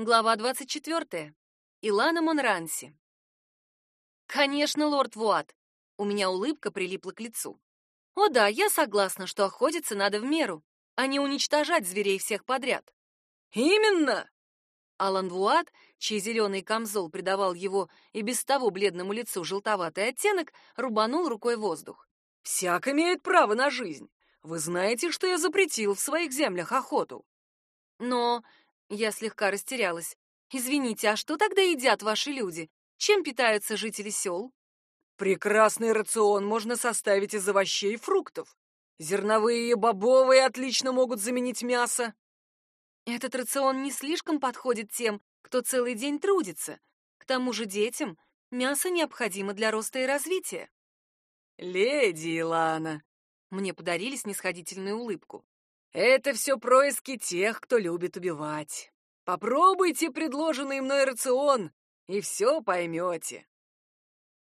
Глава 24. Илана Монранси. Конечно, лорд Вуат. У меня улыбка прилипла к лицу. О да, я согласна, что охотиться надо в меру, а не уничтожать зверей всех подряд. Именно. Алан Вуат, чей зеленый камзол придавал его и без того бледному лицу желтоватый оттенок, рубанул рукой воздух. Всяк имеет право на жизнь. Вы знаете, что я запретил в своих землях охоту. Но я слегка растерялась. Извините, а что тогда едят ваши люди? Чем питаются жители сел? Прекрасный рацион можно составить из овощей и фруктов. Зерновые и бобовые отлично могут заменить мясо. Этот рацион не слишком подходит тем, кто целый день трудится. К тому же детям мясо необходимо для роста и развития. Леди Илана, мне подарили снисходительную улыбку. Это все происки тех, кто любит убивать. Попробуйте предложенный мной рацион, и все поймете.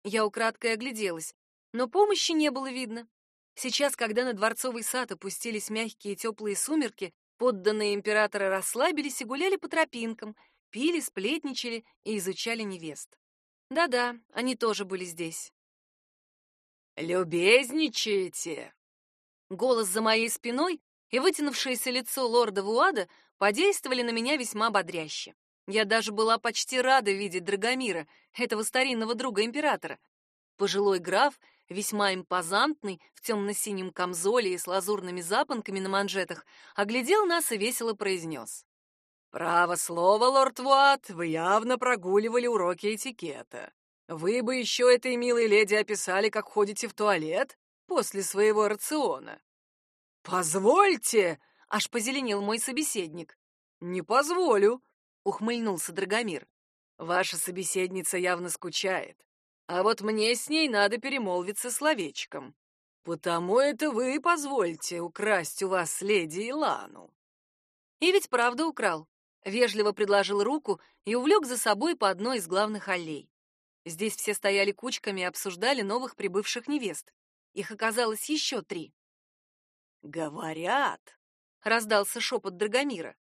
Я украдкой огляделась, но помощи не было видно. Сейчас, когда на дворцовый сад опустились мягкие теплые сумерки, подданные императора расслабились и гуляли по тропинкам, пили, сплетничали и изучали невест. Да-да, они тоже были здесь. «Любезничаете?» Голос за моей спиной и вытянувшееся лицо лорда Вуада подействовали на меня весьма бодряще. Я даже была почти рада видеть Драгомира, этого старинного друга императора. Пожилой граф, весьма импозантный, в темно-синем камзоле и с лазурными запонками на манжетах, оглядел нас и весело произнес. «Право слово, лорд Вуат, вы явно прогуливали уроки этикета. Вы бы еще этой милой леди описали, как ходите в туалет после своего рациона. «Позвольте!» — аж позеленел мой собеседник. «Не позволю!» — ухмыльнулся Драгомир. «Ваша собеседница явно скучает, а вот мне с ней надо перемолвиться словечком. Потому это вы позвольте украсть у вас леди Илану». И ведь правда украл. Вежливо предложил руку и увлек за собой по одной из главных аллей. Здесь все стояли кучками и обсуждали новых прибывших невест. Их оказалось еще три. «Говорят», — раздался шепот Драгомира,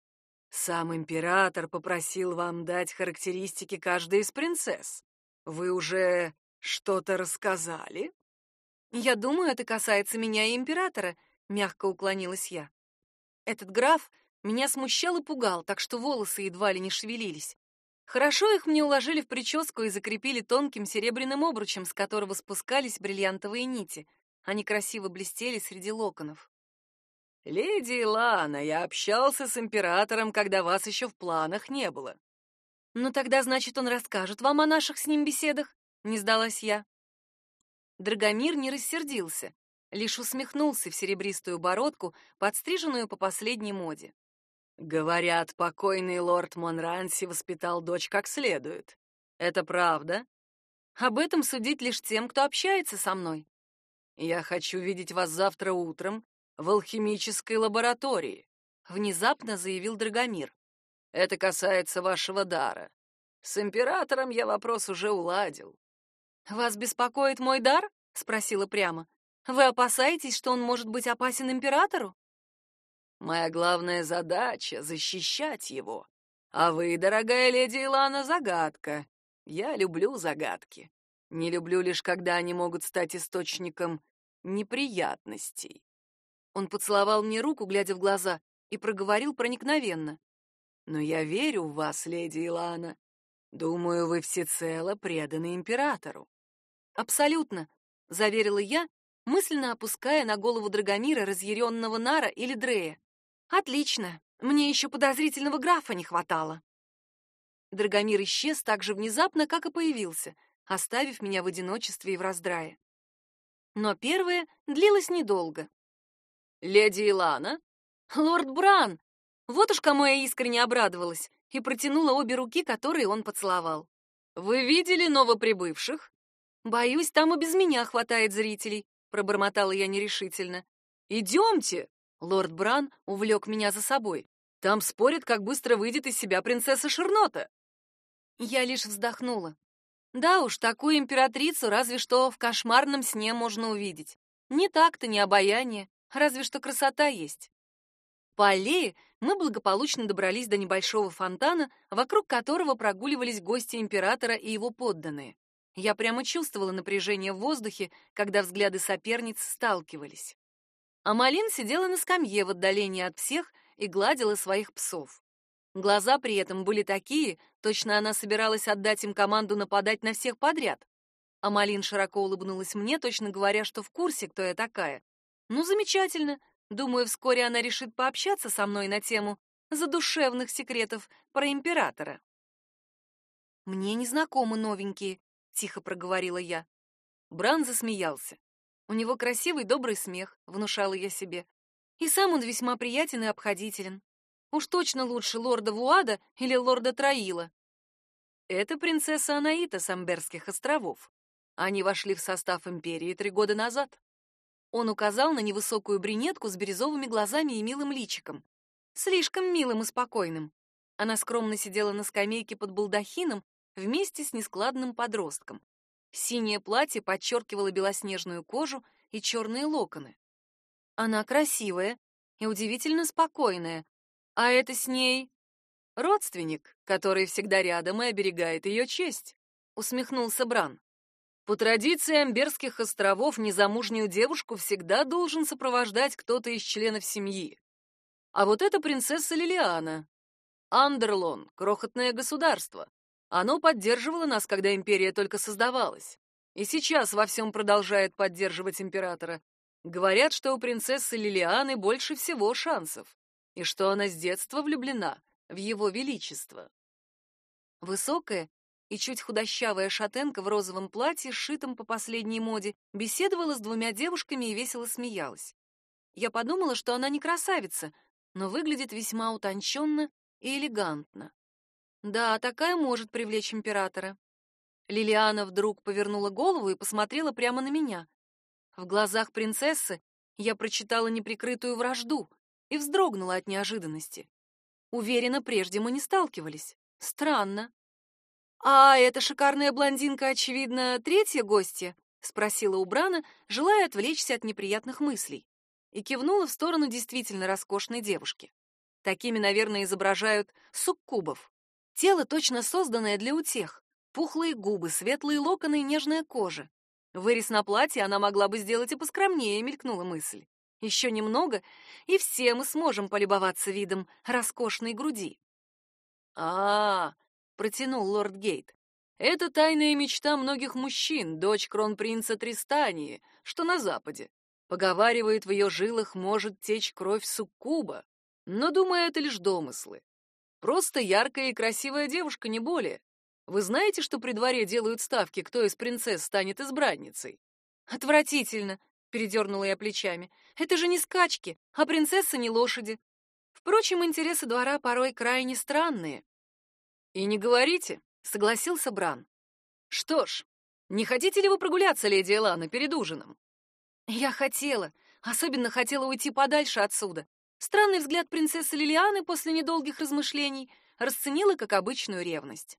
«сам император попросил вам дать характеристики каждой из принцесс. Вы уже что-то рассказали?» «Я думаю, это касается меня и императора», — мягко уклонилась я. Этот граф меня смущал и пугал, так что волосы едва ли не шевелились. Хорошо их мне уложили в прическу и закрепили тонким серебряным обручем, с которого спускались бриллиантовые нити. Они красиво блестели среди локонов. «Леди Илана, я общался с императором, когда вас еще в планах не было». «Ну тогда, значит, он расскажет вам о наших с ним беседах?» — не сдалась я. Драгомир не рассердился, лишь усмехнулся в серебристую бородку, подстриженную по последней моде. «Говорят, покойный лорд Монранси воспитал дочь как следует. Это правда?» «Об этом судить лишь тем, кто общается со мной». «Я хочу видеть вас завтра утром в алхимической лаборатории», — внезапно заявил Драгомир. «Это касается вашего дара. С императором я вопрос уже уладил». «Вас беспокоит мой дар?» — спросила прямо. «Вы опасаетесь, что он может быть опасен императору?» «Моя главная задача — защищать его. А вы, дорогая леди Илана, загадка. Я люблю загадки. Не люблю лишь, когда они могут стать источником неприятностей. Он поцеловал мне руку, глядя в глаза, и проговорил проникновенно. «Но я верю в вас, леди Илана. Думаю, вы всецело преданы императору». «Абсолютно», — заверила я, мысленно опуская на голову Драгомира разъяренного Нара или Дрея. «Отлично, мне еще подозрительного графа не хватало». Драгомир исчез так же внезапно, как и появился, оставив меня в одиночестве и в раздрае. Но первое длилось недолго. «Леди Илана?» «Лорд Бран!» Вот уж кому я искренне обрадовалась и протянула обе руки, которые он поцеловал. «Вы видели новоприбывших?» «Боюсь, там и без меня хватает зрителей», — пробормотала я нерешительно. «Идемте!» — лорд Бран увлек меня за собой. «Там спорят, как быстро выйдет из себя принцесса Шернота». Я лишь вздохнула. Да уж, такую императрицу разве что в кошмарном сне можно увидеть. Не так-то, не обаяние, Разве что красота есть. По аллее мы благополучно добрались до небольшого фонтана, вокруг которого прогуливались гости императора и его подданные. Я прямо чувствовала напряжение в воздухе, когда взгляды соперниц сталкивались. Амалин сидела на скамье в отдалении от всех и гладила своих псов. Глаза при этом были такие, точно она собиралась отдать им команду нападать на всех подряд. Амалин широко улыбнулась мне, точно говоря, что в курсе, кто я такая. Ну, замечательно. Думаю, вскоре она решит пообщаться со мной на тему задушевных секретов про императора. Мне не знакомы новенькие, тихо проговорила я. Бран засмеялся. У него красивый, добрый смех, внушала я себе. И сам он весьма приятен и обходителен. Уж точно лучше лорда Вуада или лорда Троила. Это принцесса Анаита с Амберских островов. Они вошли в состав империи три года назад. Он указал на невысокую брюнетку с бирюзовыми глазами и милым личиком. Слишком милым и спокойным. Она скромно сидела на скамейке под балдахином вместе с нескладным подростком. Синее платье подчеркивало белоснежную кожу и черные локоны. Она красивая и удивительно спокойная, а это с ней родственник, который всегда рядом и оберегает ее честь, усмехнулся Бран. По традиции Амберских островов незамужнюю девушку всегда должен сопровождать кто-то из членов семьи. А вот это принцесса Лилиана. Андерлон, крохотное государство. Оно поддерживало нас, когда империя только создавалась. И сейчас во всем продолжает поддерживать императора. Говорят, что у принцессы Лилианы больше всего шансов и что она с детства влюблена в его величество. Высокая и чуть худощавая шатенка в розовом платье, сшитом по последней моде, беседовала с двумя девушками и весело смеялась. Я подумала, что она не красавица, но выглядит весьма утонченно и элегантно. Да, такая может привлечь императора. Лилиана вдруг повернула голову и посмотрела прямо на меня. В глазах принцессы я прочитала неприкрытую вражду, и вздрогнула от неожиданности. Уверена, прежде мы не сталкивались. Странно. А эта шикарная блондинка, очевидно, третья гостья, спросила у Брана, желая отвлечься от неприятных мыслей, и кивнула в сторону действительно роскошной девушки. Такими, наверное, изображают суккубов. Тело точно созданное для утех. Пухлые губы, светлые локоны и нежная кожа. Вырез на платье она могла бы сделать и поскромнее, мелькнула мысль. Еще немного, и все мы сможем полюбоваться видом роскошной груди. А, -а, протянул лорд Гейт. Это тайная мечта многих мужчин, дочь кронпринца Тристании, что на западе. Поговаривает, в ее жилах может течь кровь суккуба, но, думаю, это лишь домыслы. Просто яркая и красивая девушка, не более. Вы знаете, что при дворе делают ставки, кто из принцесс станет избранницей? Отвратительно, передернула я плечами. Это же не скачки, а принцесса не лошади. Впрочем, интересы двора порой крайне странные. И не говорите, согласился Бран. Что ж, не хотите ли вы прогуляться, леди Элана, перед ужином? Я хотела, особенно хотела уйти подальше отсюда. Странный взгляд принцессы Лилианы после недолгих размышлений расценила как обычную ревность.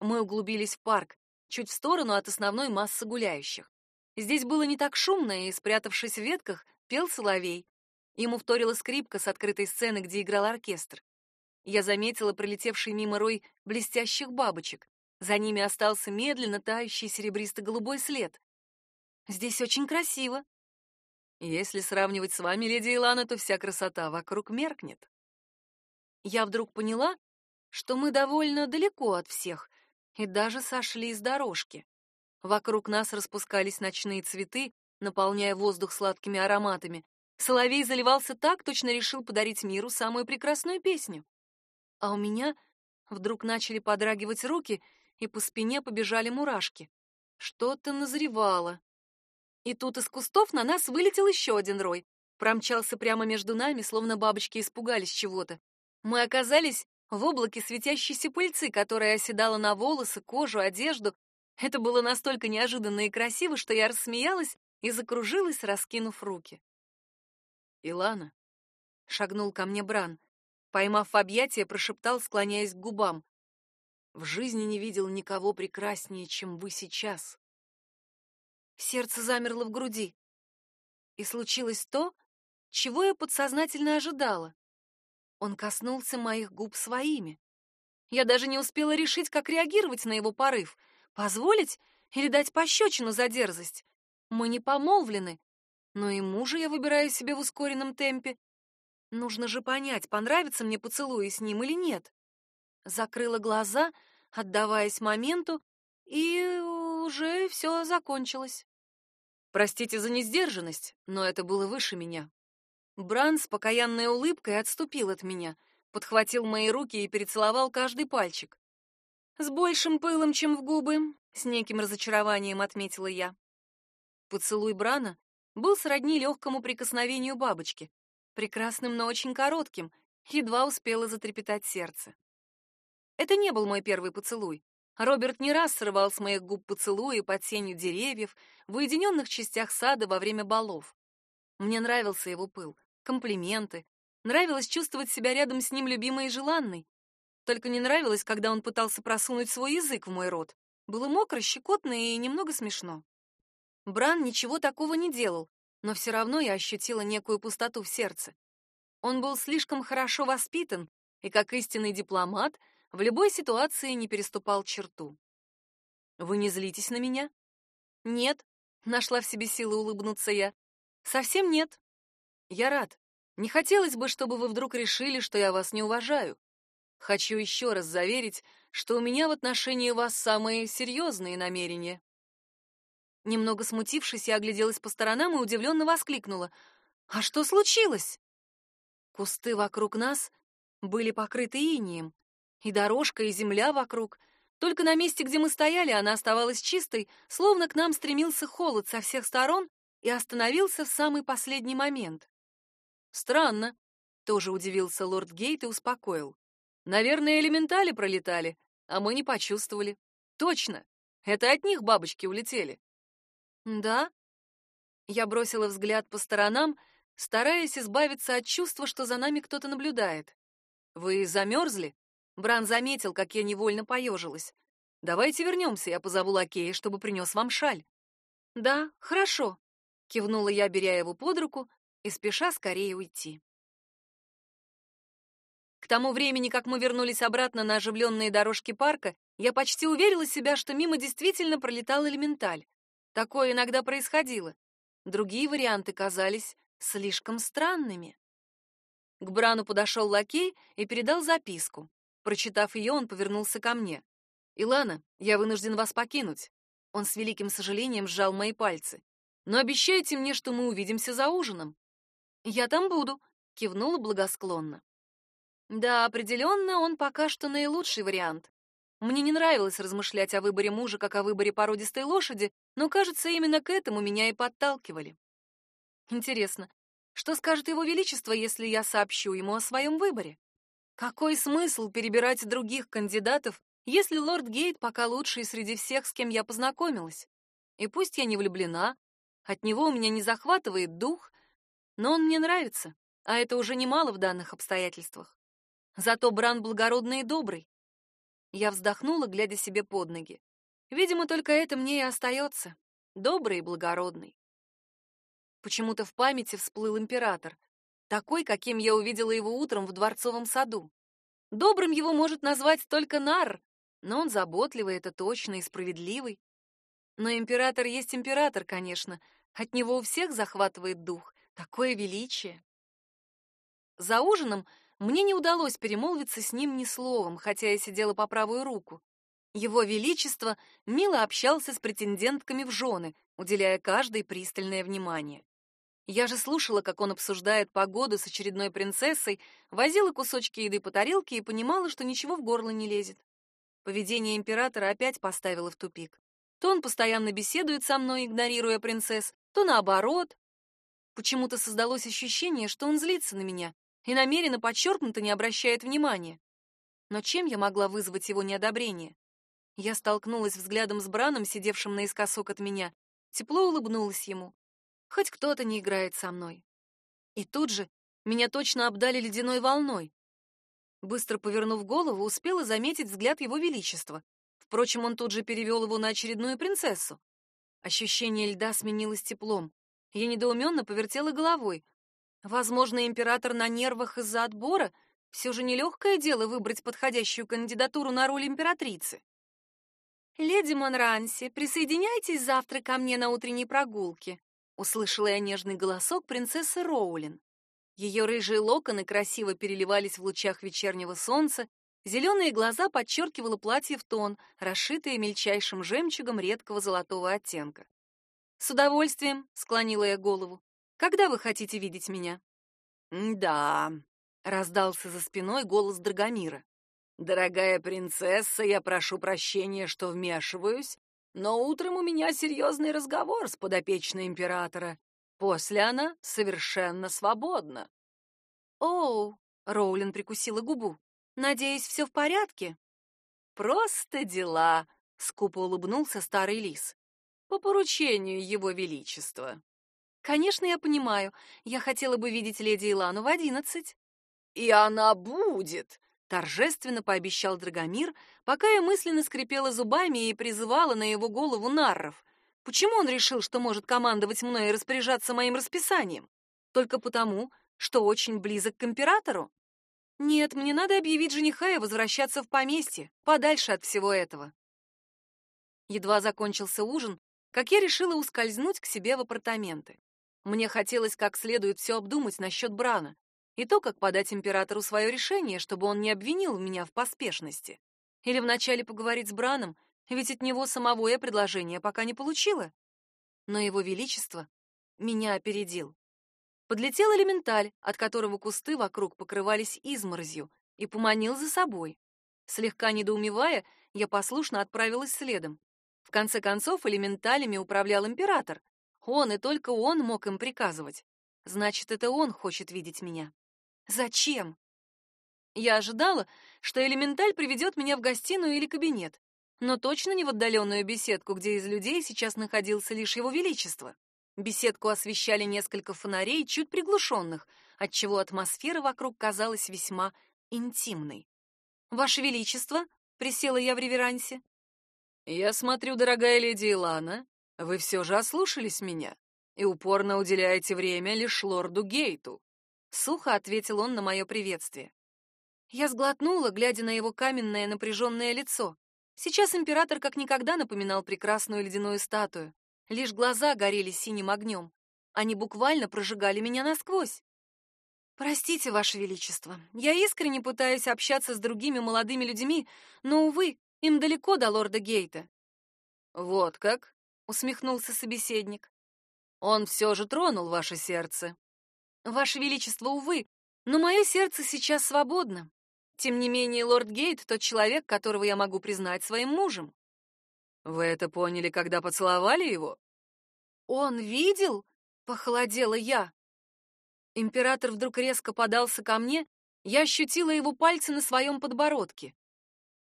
Мы углубились в парк, чуть в сторону от основной массы гуляющих. Здесь было не так шумно, и, спрятавшись в ветках, пел соловей. Ему вторила скрипка с открытой сцены, где играл оркестр. Я заметила пролетевший мимо рой блестящих бабочек. За ними остался медленно тающий серебристо-голубой след. Здесь очень красиво. Если сравнивать с вами, леди Илана, то вся красота вокруг меркнет. Я вдруг поняла, что мы довольно далеко от всех и даже сошли с дорожки. Вокруг нас распускались ночные цветы, наполняя воздух сладкими ароматами. Соловей заливался так, точно решил подарить миру самую прекрасную песню. А у меня вдруг начали подрагивать руки, и по спине побежали мурашки. Что-то назревало. И тут из кустов на нас вылетел еще один рой. Промчался прямо между нами, словно бабочки испугались чего-то. Мы оказались в облаке светящейся пыльцы, которая оседала на волосы, кожу, одежду, это было настолько неожиданно и красиво, что я рассмеялась и закружилась, раскинув руки. «Илана», — шагнул ко мне Бран, поймав в объятия, прошептал, склоняясь к губам. «В жизни не видел никого прекраснее, чем вы сейчас». Сердце замерло в груди. И случилось то, чего я подсознательно ожидала. Он коснулся моих губ своими. Я даже не успела решить, как реагировать на его порыв. Позволить или дать пощечину за дерзость? Мы не помолвлены, но и мужа я выбираю себе в ускоренном темпе. Нужно же понять, понравится мне поцелуй с ним или нет. Закрыла глаза, отдаваясь моменту, и уже все закончилось. Простите за несдержанность, но это было выше меня. Бран с покаянной улыбкой отступил от меня, подхватил мои руки и перецеловал каждый пальчик. С большим пылом, чем в губы, с неким разочарованием отметила я. Поцелуй Брана был сродни легкому прикосновению бабочки, прекрасным, но очень коротким, едва успело затрепетать сердце. Это не был мой первый поцелуй. Роберт не раз срывал с моих губ поцелуи под сенью деревьев, в уединенных частях сада во время балов. Мне нравился его пыл, комплименты, нравилось чувствовать себя рядом с ним любимой и желанной. Только не нравилось, когда он пытался просунуть свой язык в мой рот. Было мокро, щекотно и немного смешно. Бран ничего такого не делал, но все равно я ощутила некую пустоту в сердце. Он был слишком хорошо воспитан и, как истинный дипломат, в любой ситуации не переступал черту. «Вы не злитесь на меня?» «Нет», — нашла в себе силы улыбнуться я. «Совсем нет. Я рад. Не хотелось бы, чтобы вы вдруг решили, что я вас не уважаю. Хочу еще раз заверить, что у меня в отношении вас самые серьезные намерения». Немного смутившись, я огляделась по сторонам и удивленно воскликнула. «А что случилось?» Кусты вокруг нас были покрыты инием, и дорожка, и земля вокруг. Только на месте, где мы стояли, она оставалась чистой, словно к нам стремился холод со всех сторон и остановился в самый последний момент. «Странно», — тоже удивился лорд Гейт и успокоил. «Наверное, элементали пролетали, а мы не почувствовали. Точно, это от них бабочки улетели». «Да?» Я бросила взгляд по сторонам, стараясь избавиться от чувства, что за нами кто-то наблюдает. «Вы замерзли?» Бран заметил, как я невольно поежилась. «Давайте вернемся, я позову лакея, чтобы принес вам шаль». «Да, хорошо», — кивнула я, беря его под руку и спеша скорее уйти. К тому времени, как мы вернулись обратно на оживленные дорожки парка, я почти уверила себя, что мимо действительно пролетал элементаль. Такое иногда происходило. Другие варианты казались слишком странными. К Брану подошел лакей и передал записку. Прочитав ее, он повернулся ко мне. «Илана, я вынужден вас покинуть». Он с великим сожалением сжал мои пальцы. «Но обещайте мне, что мы увидимся за ужином». «Я там буду», — кивнула благосклонно. Да, определенно, он пока что наилучший вариант. Мне не нравилось размышлять о выборе мужа как о выборе породистой лошади, но, кажется, именно к этому меня и подталкивали. Интересно, что скажет его величество, если я сообщу ему о своем выборе? Какой смысл перебирать других кандидатов, если лорд Гейт пока лучший среди всех, с кем я познакомилась? И пусть я не влюблена, от него у меня не захватывает дух, но он мне нравится, а это уже немало в данных обстоятельствах. Зато Бран благородный и добрый, я вздохнула, глядя себе под ноги. Видимо, только это мне и остается. Добрый и благородный. Почему-то в памяти всплыл император, такой, каким я увидела его утром в дворцовом саду. Добрым его может назвать только Нар, но он заботливый, это точно, и справедливый. Но император есть император, конечно. От него у всех захватывает дух. Такое величие. За ужином мне не удалось перемолвиться с ним ни словом, хотя я сидела по правую руку. Его Величество мило общался с претендентками в жены, уделяя каждой пристальное внимание. Я же слушала, как он обсуждает погоду с очередной принцессой, возила кусочки еды по тарелке и понимала, что ничего в горло не лезет. Поведение императора опять поставило в тупик. То он постоянно беседует со мной, игнорируя принцесс, то наоборот. Почему-то создалось ощущение, что он злится на меня, и намеренно подчеркнуто не обращает внимания. Но чем я могла вызвать его неодобрение? Я столкнулась взглядом с Браном, сидевшим наискосок от меня, тепло улыбнулась ему. Хоть кто-то не играет со мной. И тут же меня точно обдали ледяной волной. Быстро повернув голову, успела заметить взгляд его величества. Впрочем, он тут же перевел его на очередную принцессу. Ощущение льда сменилось теплом. Я недоуменно повертела головой. Возможно, император на нервах из-за отбора, Все же нелегкое дело выбрать подходящую кандидатуру на роль императрицы. «Леди Монранси, присоединяйтесь завтра ко мне на утренней прогулке», услышала я нежный голосок принцессы Роулин. Ее рыжие локоны красиво переливались в лучах вечернего солнца, зеленые глаза подчеркивало платье в тон, расшитое мельчайшим жемчугом редкого золотого оттенка. «С удовольствием», — склонила я голову. «Когда вы хотите видеть меня?» «Да», — раздался за спиной голос Драгомира. «Дорогая принцесса, я прошу прощения, что вмешиваюсь, но утром у меня серьезный разговор с подопечной императора. После она совершенно свободна». «Оу», — Роулин прикусила губу, — «надеюсь, все в порядке?» «Просто дела», — скупо улыбнулся старый лис. «По поручению его величества». «Конечно, я понимаю. Я хотела бы видеть леди Илану в одиннадцать». «И она будет!» Торжественно пообещал Драгомир, пока я мысленно скрипела зубами и призывала на его голову нарров. Почему он решил, что может командовать мной и распоряжаться моим расписанием? Только потому, что очень близок к императору? Нет, мне надо объявить жениха и возвращаться в поместье, подальше от всего этого. Едва закончился ужин, как я решила ускользнуть к себе в апартаменты. Мне хотелось как следует все обдумать насчет Брана и то, как подать императору свое решение, чтобы он не обвинил меня в поспешности. Или вначале поговорить с Браном, ведь от него самого я предложение пока не получила. Но его величество меня опередил. Подлетел элементаль, от которого кусты вокруг покрывались изморозью, и поманил за собой. Слегка недоумевая, я послушно отправилась следом. В конце концов, элементалями управлял император. Он и только он мог им приказывать. Значит, это он хочет видеть меня. Зачем? Я ожидала, что элементаль приведет меня в гостиную или кабинет, но точно не в отдаленную беседку, где из людей сейчас находился лишь его величество. Беседку освещали несколько фонарей, чуть приглушенных, отчего атмосфера вокруг казалась весьма интимной. «Ваше Величество!» — присела я в реверансе. «Я смотрю, дорогая леди Илана, вы все же ослушались меня и упорно уделяете время лишь лорду Гейту. Сухо ответил он на мое приветствие. Я сглотнула, глядя на его каменное напряженное лицо. Сейчас император как никогда напоминал прекрасную ледяную статую. Лишь глаза горели синим огнем. Они буквально прожигали меня насквозь. Простите, ваше величество. Я искренне пытаюсь общаться с другими молодыми людьми, но увы, им далеко до лорда Гейта. Вот как? усмехнулся собеседник. Он все же тронул ваше сердце. Ваше Величество, увы, но мое сердце сейчас свободно. Тем не менее, лорд Гейт — тот человек, которого я могу признать своим мужем. Вы это поняли, когда поцеловали его? Он видел? Похолодела я. Император вдруг резко подался ко мне, я ощутила его пальцы на своем подбородке.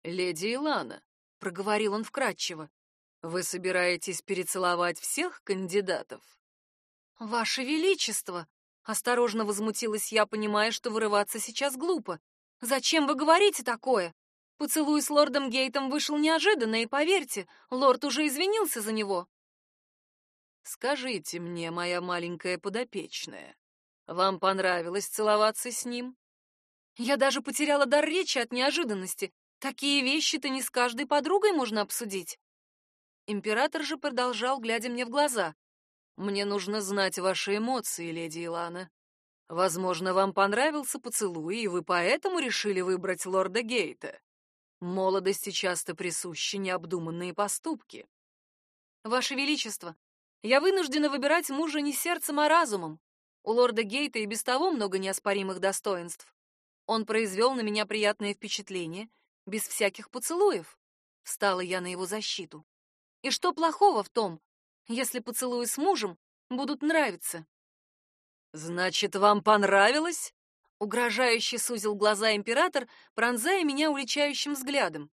«Леди Илана», — проговорил он вкратчиво, — «вы собираетесь перецеловать всех кандидатов?» «Ваше Величество!» Осторожно возмутилась я, понимая, что вырываться сейчас глупо. «Зачем вы говорите такое? Поцелуй с лордом Гейтом вышел неожиданно, и поверьте, лорд уже извинился за него». «Скажите мне, моя маленькая подопечная, вам понравилось целоваться с ним?» Я даже потеряла дар речи от неожиданности. Такие вещи-то не с каждой подругой можно обсудить. Император же продолжал, глядя мне в глаза. Мне нужно знать ваши эмоции, леди Илана. Возможно, вам понравился поцелуй, и вы поэтому решили выбрать лорда Гейта. Молодости часто присущи необдуманные поступки. Ваше Величество, я вынуждена выбирать мужа не сердцем, а разумом. У лорда Гейта и без того много неоспоримых достоинств. Он произвел на меня приятное впечатление, без всяких поцелуев. Встала я на его защиту. И что плохого в том, если поцелуи с мужем будут нравиться. Значит, вам понравилось? Угрожающе сузил глаза император, пронзая меня уличающим взглядом.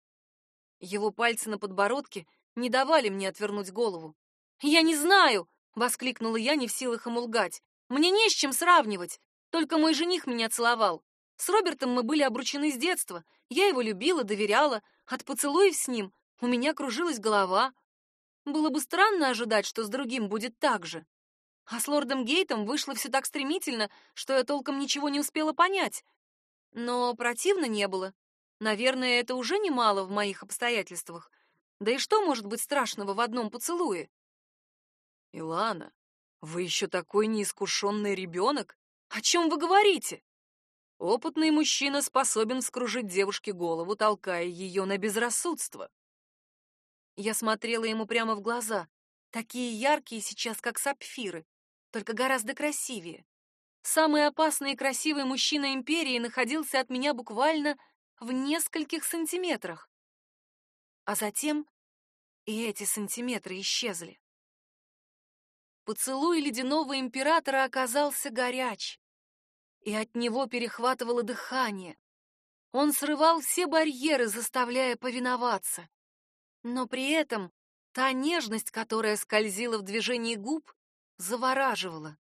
Его пальцы на подбородке не давали мне отвернуть голову. «Я не знаю!» — воскликнула я, не в силах ему лгать. «Мне не с чем сравнивать. Только мой жених меня целовал. С Робертом мы были обручены с детства. Я его любила, доверяла. От поцелуев с ним у меня кружилась голова. Было бы странно ожидать, что с другим будет так же. А с лордом Гейтом вышло все так стремительно, что я толком ничего не успела понять. Но противно не было. Наверное, это уже немало в моих обстоятельствах. Да и что может быть страшного в одном поцелуе? Илана, вы еще такой неискушенный ребенок? О чем вы говорите? Опытный мужчина способен скружить девушке голову, толкая ее на безрассудство. Я смотрела ему прямо в глаза, такие яркие сейчас, как сапфиры, только гораздо красивее. Самый опасный и красивый мужчина империи находился от меня буквально в нескольких сантиметрах. А затем и эти сантиметры исчезли. Поцелуй ледяного императора оказался горяч, и от него перехватывало дыхание. Он срывал все барьеры, заставляя повиноваться. Но при этом та нежность, которая скользила в движении губ, завораживала.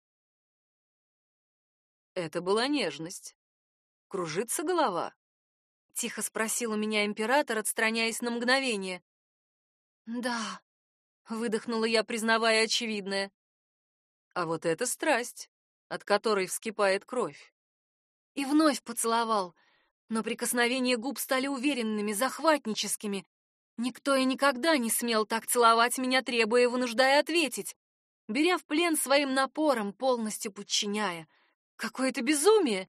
Это была нежность. Кружится голова? Тихо спросил у меня император, отстраняясь на мгновение. Да, выдохнула я, признавая очевидное. А вот это страсть, от которой вскипает кровь. И вновь поцеловал, но прикосновения губ стали уверенными, захватническими. Никто и никогда не смел так целовать меня, требуя и вынуждая ответить, беря в плен своим напором, полностью подчиняя. Какое-то безумие!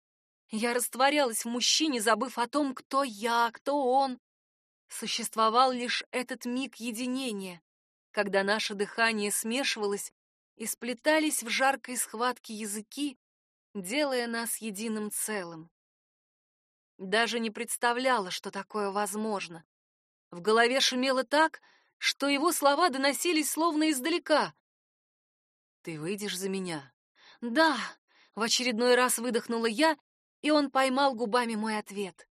Я растворялась в мужчине, забыв о том, кто я, кто он. Существовал лишь этот миг единения, когда наше дыхание смешивалось и сплетались в жаркой схватке языки, делая нас единым целым. Даже не представляла, что такое возможно. В голове шумело так, что его слова доносились словно издалека. «Ты выйдешь за меня?» «Да!» — в очередной раз выдохнула я и он поймал губами мой ответ.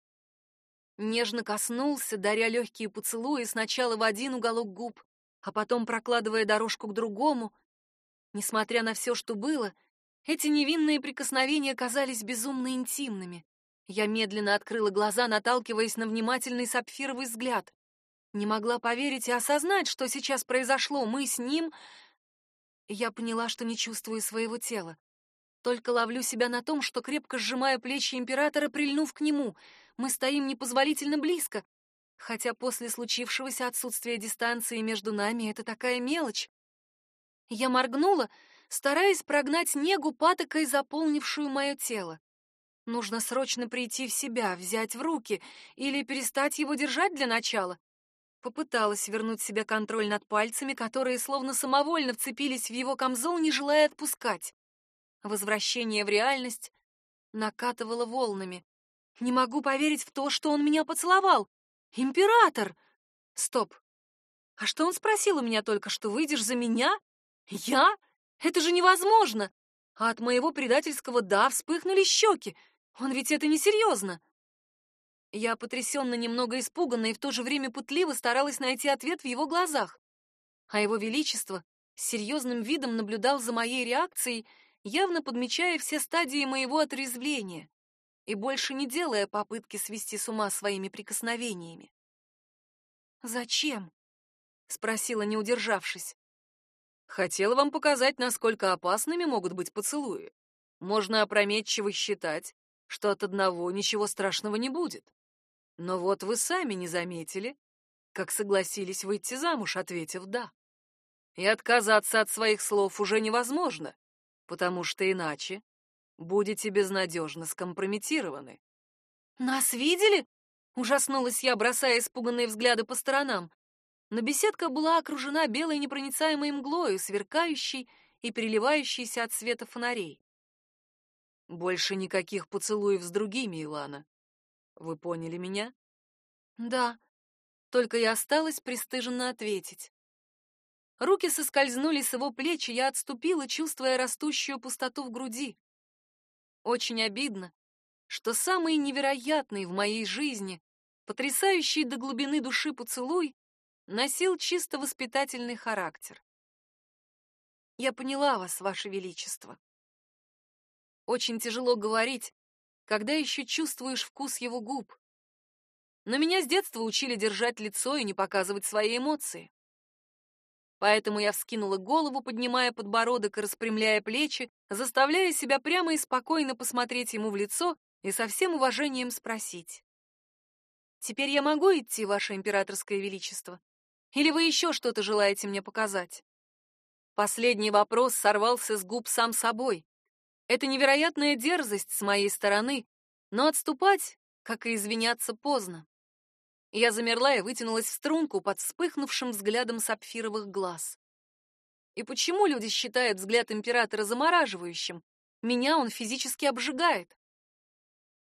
Нежно коснулся, даря легкие поцелуи сначала в один уголок губ, а потом прокладывая дорожку к другому. Несмотря на все, что было, эти невинные прикосновения казались безумно интимными. Я медленно открыла глаза, наталкиваясь на внимательный сапфировый взгляд. Не могла поверить и осознать, что сейчас произошло. Мы с ним... Я поняла, что не чувствую своего тела. Только ловлю себя на том, что крепко сжимаю плечи императора, прильнув к нему. Мы стоим непозволительно близко. Хотя после случившегося отсутствия дистанции между нами это такая мелочь. Я моргнула, стараясь прогнать негу патокой, заполнившую мое тело. Нужно срочно прийти в себя, взять в руки или перестать его держать для начала. Попыталась вернуть себе контроль над пальцами, которые словно самовольно вцепились в его камзол, не желая отпускать. Возвращение в реальность накатывало волнами. Не могу поверить в то, что он меня поцеловал. Император! Стоп. А что он спросил у меня только, что выйдешь за меня? Я? Это же невозможно! А от моего предательского «да» вспыхнули щеки. Он ведь это несерьезно. Я потрясенно, немного испуганно и в то же время пытливо старалась найти ответ в его глазах. А его величество с серьезным видом наблюдал за моей реакцией явно подмечая все стадии моего отрезвления и больше не делая попытки свести с ума своими прикосновениями. «Зачем?» — спросила, не удержавшись. «Хотела вам показать, насколько опасными могут быть поцелуи. Можно опрометчиво считать, что от одного ничего страшного не будет. Но вот вы сами не заметили, как согласились выйти замуж, ответив «да». И отказаться от своих слов уже невозможно, потому что иначе будете безнадежно скомпрометированы. «Нас видели?» — ужаснулась я, бросая испуганные взгляды по сторонам. Но беседка была окружена белой непроницаемой мглою, сверкающей и переливающейся от света фонарей. «Больше никаких поцелуев с другими, Илана. Вы поняли меня?» «Да», только я осталась пристыженно ответить. Руки соскользнули с его плеч, и я отступила, чувствуя растущую пустоту в груди. Очень обидно, что самый невероятный в моей жизни, потрясающий до глубины души поцелуй, носил чисто воспитательный характер. Я поняла вас, ваше величество. Очень тяжело говорить, когда еще чувствуешь вкус его губ. Но меня с детства учили держать лицо и не показывать свои эмоции. Поэтому я вскинула голову, поднимая подбородок и распрямляя плечи, заставляя себя прямо и спокойно посмотреть ему в лицо и со всем уважением спросить. «Теперь я могу идти, Ваше Императорское Величество? Или вы еще что-то желаете мне показать?» Последний вопрос сорвался с губ сам собой. Это невероятная дерзость с моей стороны, но отступать, как и извиняться, поздно. Я замерла и вытянулась в струнку под вспыхнувшим взглядом сапфировых глаз. И почему люди считают взгляд императора замораживающим? Меня он физически обжигает.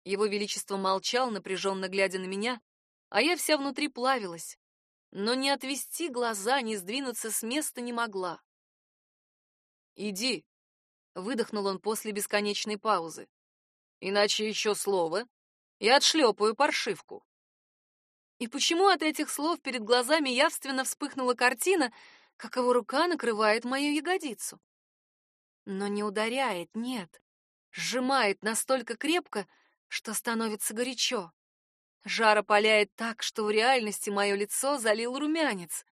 Его величество молчал, напряженно глядя на меня, а я вся внутри плавилась, но не отвести глаза, не сдвинуться с места не могла. «Иди», — выдохнул он после бесконечной паузы. «Иначе еще слово, и отшлепаю паршивку». И почему от этих слов перед глазами явственно вспыхнула картина, как его рука накрывает мою ягодицу? Но не ударяет, нет. Сжимает настолько крепко, что становится горячо. Жар опаляет так, что в реальности мое лицо залил румянец.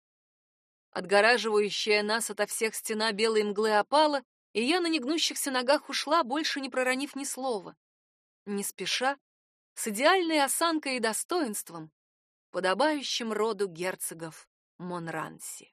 Отгораживающая нас ото всех стена белой мглы опала, и я на негнущихся ногах ушла, больше не проронив ни слова. Не спеша, с идеальной осанкой и достоинством, подобающим роду герцогов Монранси.